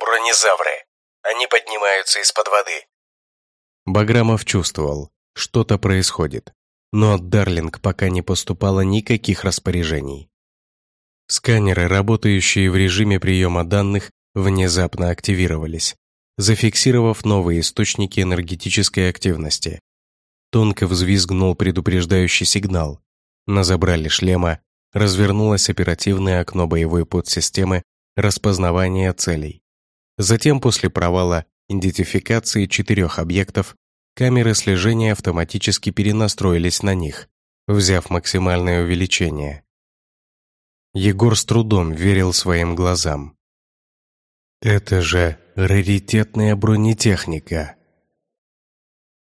Бронезавры. Они поднимаются из-под воды.
Баграмов чувствовал, что-то происходит, но от Дарлинг пока не поступало никаких распоряжений. Сканеры, работающие в режиме приема данных, внезапно активировались, зафиксировав новые источники энергетической активности. Тонко взвизгнул предупреждающий сигнал. На забрале шлема развернулось оперативное окно боевой подсистемы распознавания целей. Затем, после провала идентификации четырех объектов, камеры слежения автоматически перенастроились на них, взяв максимальное увеличение. Егор с трудом верил своим глазам. Это же раритетная бронетехника.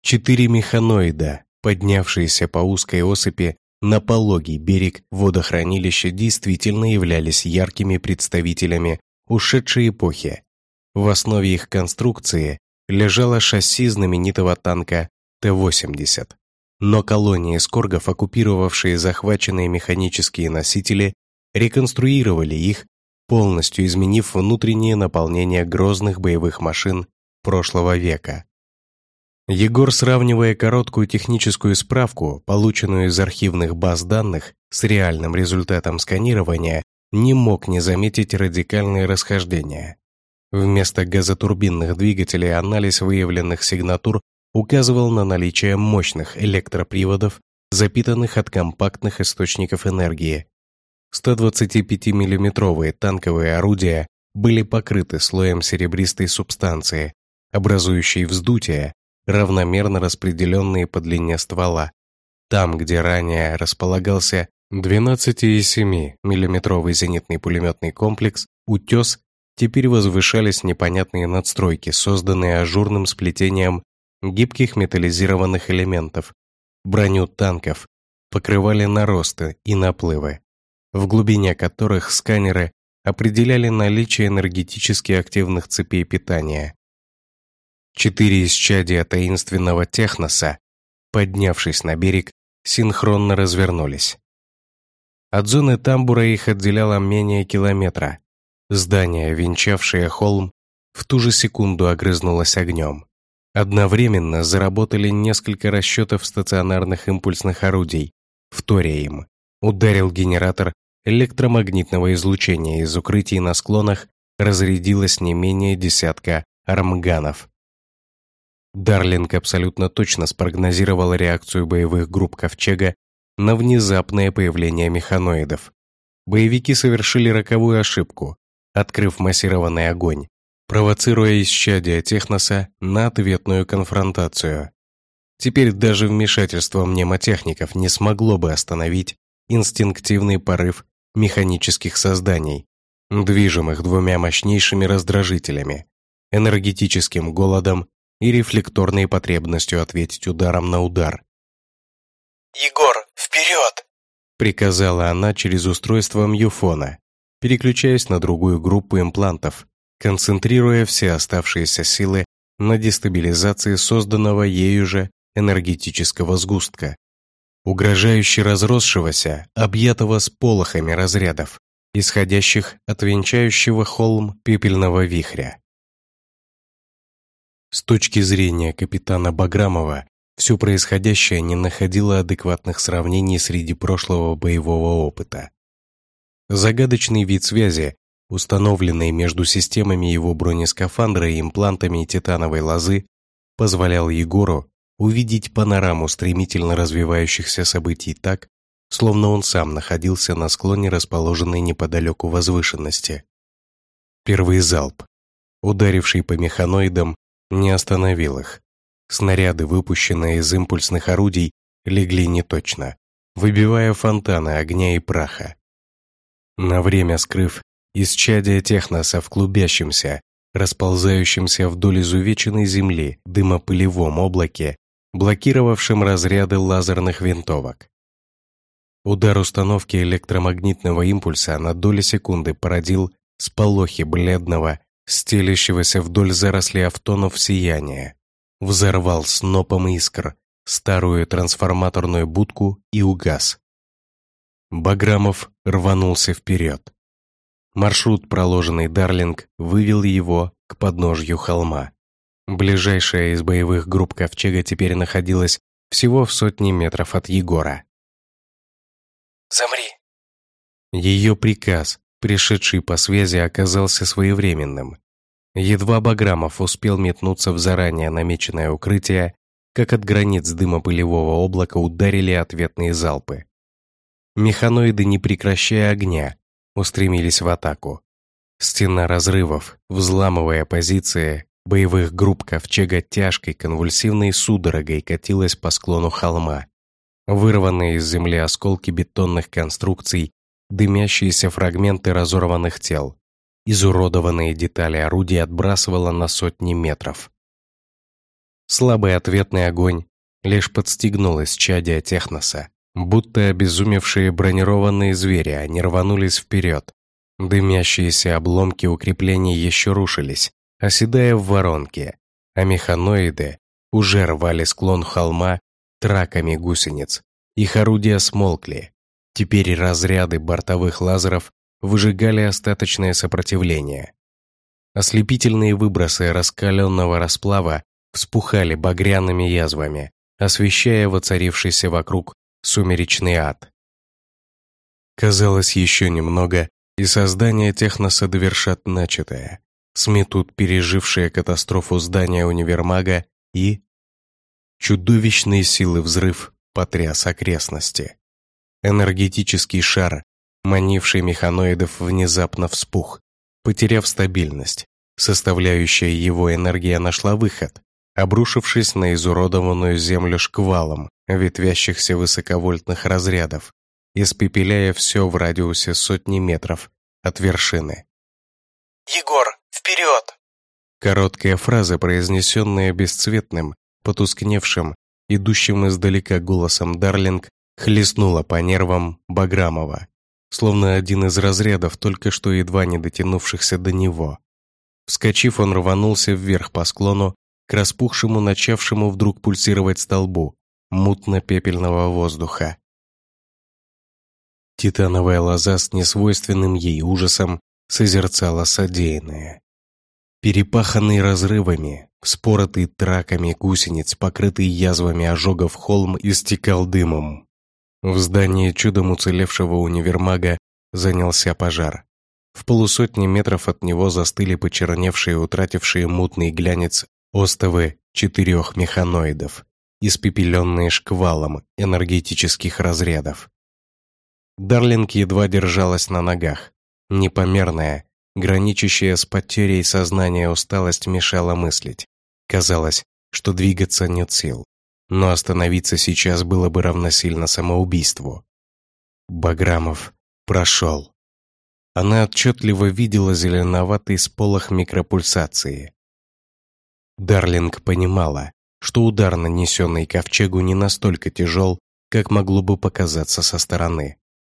Четыре механоида, поднявшиеся по узкой осыпи на пологий берег водохранилища, действительно являлись яркими представителями ушедшей эпохи. В основе их конструкции лежало шасси знаменитого танка Т-80. Но колонии скоргов, оккупировавшие захваченные механические носители, реконструировали их, полностью изменив внутреннее наполнение грозных боевых машин прошлого века. Егор, сравнивая короткую техническую справку, полученную из архивных баз данных, с реальным результатом сканирования, не мог не заметить радикальные расхождения. Вместо газотурбинных двигателей анализ выявленных сигнатур указывал на наличие мощных электроприводов, запитанных от компактных источников энергии, 125 миллиметровые танковые орудия были покрыты слоем серебристой субстанции, образующей вздутие, равномерно распределенные по длине ствола. Там, где ранее располагался 12,7 миллиметровый зенитный пулеметный комплекс «Утес», теперь возвышались непонятные надстройки, созданные ажурным сплетением гибких металлизированных элементов. Броню танков покрывали наросты и наплывы в глубине которых сканеры определяли наличие энергетически активных цепей питания. Четыре исчадия таинственного техноса, поднявшись на берег, синхронно развернулись. От зоны тамбура их отделяло менее километра. Здание, венчавшее холм, в ту же секунду огрызнулось огнем. Одновременно заработали несколько расчетов стационарных импульсных орудий, вторя им. Ударил генератор электромагнитного излучения из укрытий на склонах разрядилось не менее десятка армганов. Дарлинг абсолютно точно спрогнозировал реакцию боевых групп Ковчега на внезапное появление механоидов. Боевики совершили роковую ошибку, открыв массированный огонь, провоцируя исчадие техноса на ответную конфронтацию. Теперь даже вмешательство мнемотехников не смогло бы остановить инстинктивный порыв механических созданий, движимых двумя мощнейшими раздражителями, энергетическим голодом и рефлекторной потребностью ответить ударом на удар.
«Егор, вперед!»
приказала она через устройство мьюфона, переключаясь на другую группу имплантов, концентрируя все оставшиеся силы на дестабилизации созданного ею же энергетического сгустка угрожающе разросшегося, объятого сполохами разрядов, исходящих от венчающего холм пепельного вихря. С точки зрения капитана Баграмова, все происходящее не находило адекватных сравнений среди прошлого боевого опыта. Загадочный вид связи, установленный между системами его бронескафандра и имплантами титановой лозы, позволял Егору увидеть панораму стремительно развивающихся событий так, словно он сам находился на склоне расположенной неподалеку возвышенности. Первый залп, ударивший по механоидам, не остановил их. Снаряды, выпущенные из импульсных орудий, легли неточно, выбивая фонтаны огня и праха. На время скрыв исчадие техноса в клубящемся, расползающемся вдоль изувеченной земли дымопылевом облаке, блокировавшим разряды лазерных винтовок. Удар установки электромагнитного импульса на доли секунды породил сполохи бледного, стелящегося вдоль зарослей автонов сияния. Взорвал снопом искр старую трансформаторную будку и угас. Баграмов рванулся вперед. Маршрут, проложенный Дарлинг, вывел его к подножью холма. Ближайшая из боевых групп Ковчега теперь находилась всего в сотне метров от Егора.
«Замри!»
Ее приказ, пришедший по связи, оказался своевременным. Едва Баграмов успел метнуться в заранее намеченное укрытие, как от границ дыма-пылевого облака ударили ответные залпы. Механоиды, не прекращая огня, устремились в атаку. Стена разрывов, взламывая позиции, боевых групп ковчега тяжкой конвульсивной судорогой катилась по склону холма. Вырванные из земли осколки бетонных конструкций, дымящиеся фрагменты разорванных тел, изуродованные детали орудий отбрасывало на сотни метров. Слабый ответный огонь лишь подстегнул из чадия Техноса. Будто обезумевшие бронированные звери, они рванулись вперед. Дымящиеся обломки укреплений еще рушились, оседая в воронке, а механоиды уже рвали склон холма траками гусениц. Их орудия смолкли. Теперь разряды бортовых лазеров выжигали остаточное сопротивление. Ослепительные выбросы раскаленного расплава вспухали багряными язвами, освещая воцарившийся вокруг сумеречный ад. Казалось, еще немного, и создание техноса довершат начатое, сметут пережившие катастрофу здания универмага и... Чудовищные силы взрыв потряс окрестности. Энергетический шар, манивший механоидов, внезапно вспух, потеряв стабильность. Составляющая его энергия нашла выход, обрушившись на изуродованную землю шквалом ветвящихся высоковольтных разрядов, испепеляя все в радиусе сотни метров от вершины.
«Егор, вперед!»
Короткая фраза, произнесенная бесцветным, потускневшим, идущим издалека голосом Дарлинг, хлестнула по нервам Баграмова, словно один из разрядов, только что едва не дотянувшихся до него. Вскочив, он рванулся вверх по склону, к распухшему, начавшему вдруг пульсировать столбу мутно-пепельного воздуха. Титановая лоза с несвойственным ей ужасом созерцала содеянное. Перепаханный разрывами, вспоротый траками гусениц, покрытый язвами ожогов холм истекал дымом. В здании чудом уцелевшего универмага занялся пожар. В полусотни метров от него застыли почерневшие, утратившие мутный глянец остовы четырех механоидов, испепеленные шквалом энергетических разрядов. Дарлинг едва держалась на ногах. Непомерная, граничащая с потерей сознания усталость мешала мыслить. Казалось, что двигаться нет сил. Но остановиться сейчас было бы равносильно самоубийству. Баграмов прошел. Она отчетливо видела зеленоватый сполох микропульсации. Дарлинг понимала, что удар, нанесенный ковчегу, не настолько тяжел, как могло бы показаться со стороны.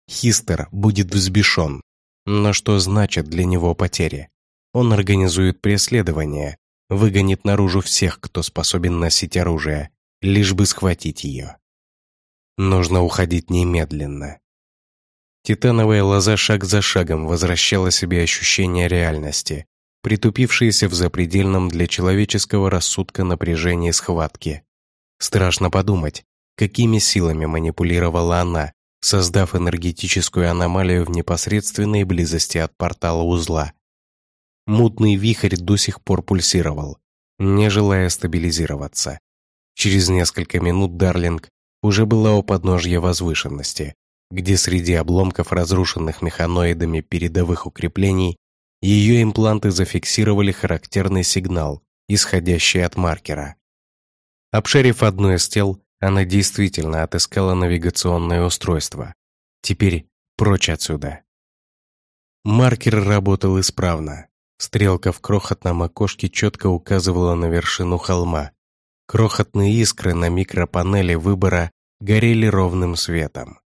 Хистер будет взбешен. Но что значит для него потери? Он организует преследование, выгонит наружу всех, кто способен носить оружие, лишь бы схватить ее. Нужно уходить немедленно. Титановая лоза шаг за шагом возвращала себе ощущение реальности, притупившиеся в запредельном для человеческого рассудка напряжении схватки. Страшно подумать, какими силами манипулировала она, создав энергетическую аномалию в непосредственной близости от портала узла. Мутный вихрь до сих пор пульсировал, не желая стабилизироваться. Через несколько минут Дарлинг уже была у подножья возвышенности, где среди обломков разрушенных механоидами передовых укреплений ее импланты зафиксировали характерный сигнал, исходящий от маркера. Обшарив одно из тел, она действительно отыскала навигационное устройство. Теперь прочь отсюда. Маркер работал исправно. Стрелка в крохотном окошке четко указывала на вершину холма. Крохотные искры на микропанели выбора горели ровным светом.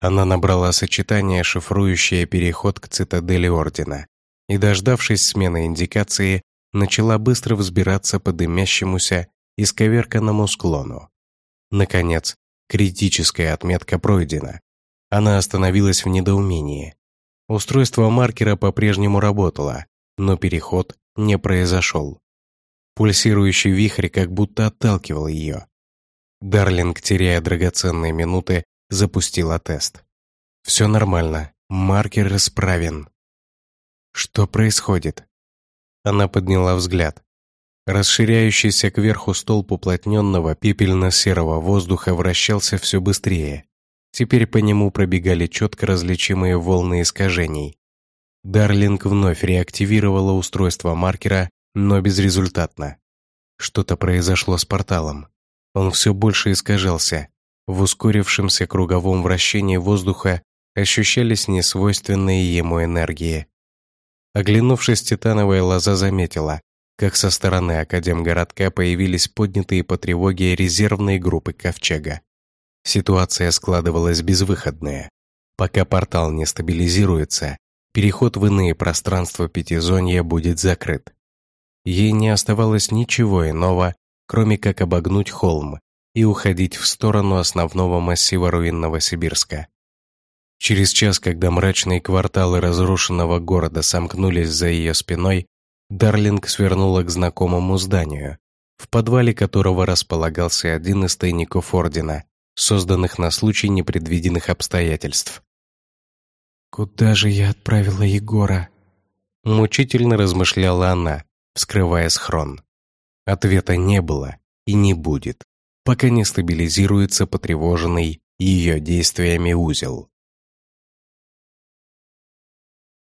Она набрала сочетание, шифрующее переход к цитадели Ордена, и, дождавшись смены индикации, начала быстро взбираться по дымящемуся и сковерканному склону. Наконец, критическая отметка пройдена. Она остановилась в недоумении. Устройство маркера по-прежнему работало, но переход не произошел. Пульсирующий вихрь как будто отталкивал ее. Дарлинг, теряя драгоценные минуты, запустила тест. Все нормально, маркер исправен. Что происходит? Она подняла взгляд. Расширяющийся кверху столб уплотненного пепельно-серого воздуха вращался все быстрее. Теперь по нему пробегали четко различимые волны искажений. Дарлинг вновь реактивировала устройство маркера, но безрезультатно. Что-то произошло с порталом. Он все больше искажался. В ускорившемся круговом вращении воздуха ощущались несвойственные ему энергии. Оглянувшись, титановая лоза заметила, как со стороны Академгородка появились поднятые по тревоге резервные группы Ковчега. Ситуация складывалась безвыходная. Пока портал не стабилизируется, переход в иные пространства Пятизонья будет закрыт. Ей не оставалось ничего иного, кроме как обогнуть холм и уходить в сторону основного массива руинного Сибирска. Через час, когда мрачные кварталы разрушенного города сомкнулись за ее спиной, Дарлинг свернула к знакомому зданию, в подвале которого располагался один из тайников Ордена, созданных на случай непредвиденных обстоятельств.
«Куда же я отправила Егора?»
Мучительно размышляла она, вскрывая схрон. Ответа не было и не будет, пока не стабилизируется потревоженный ее действиями узел.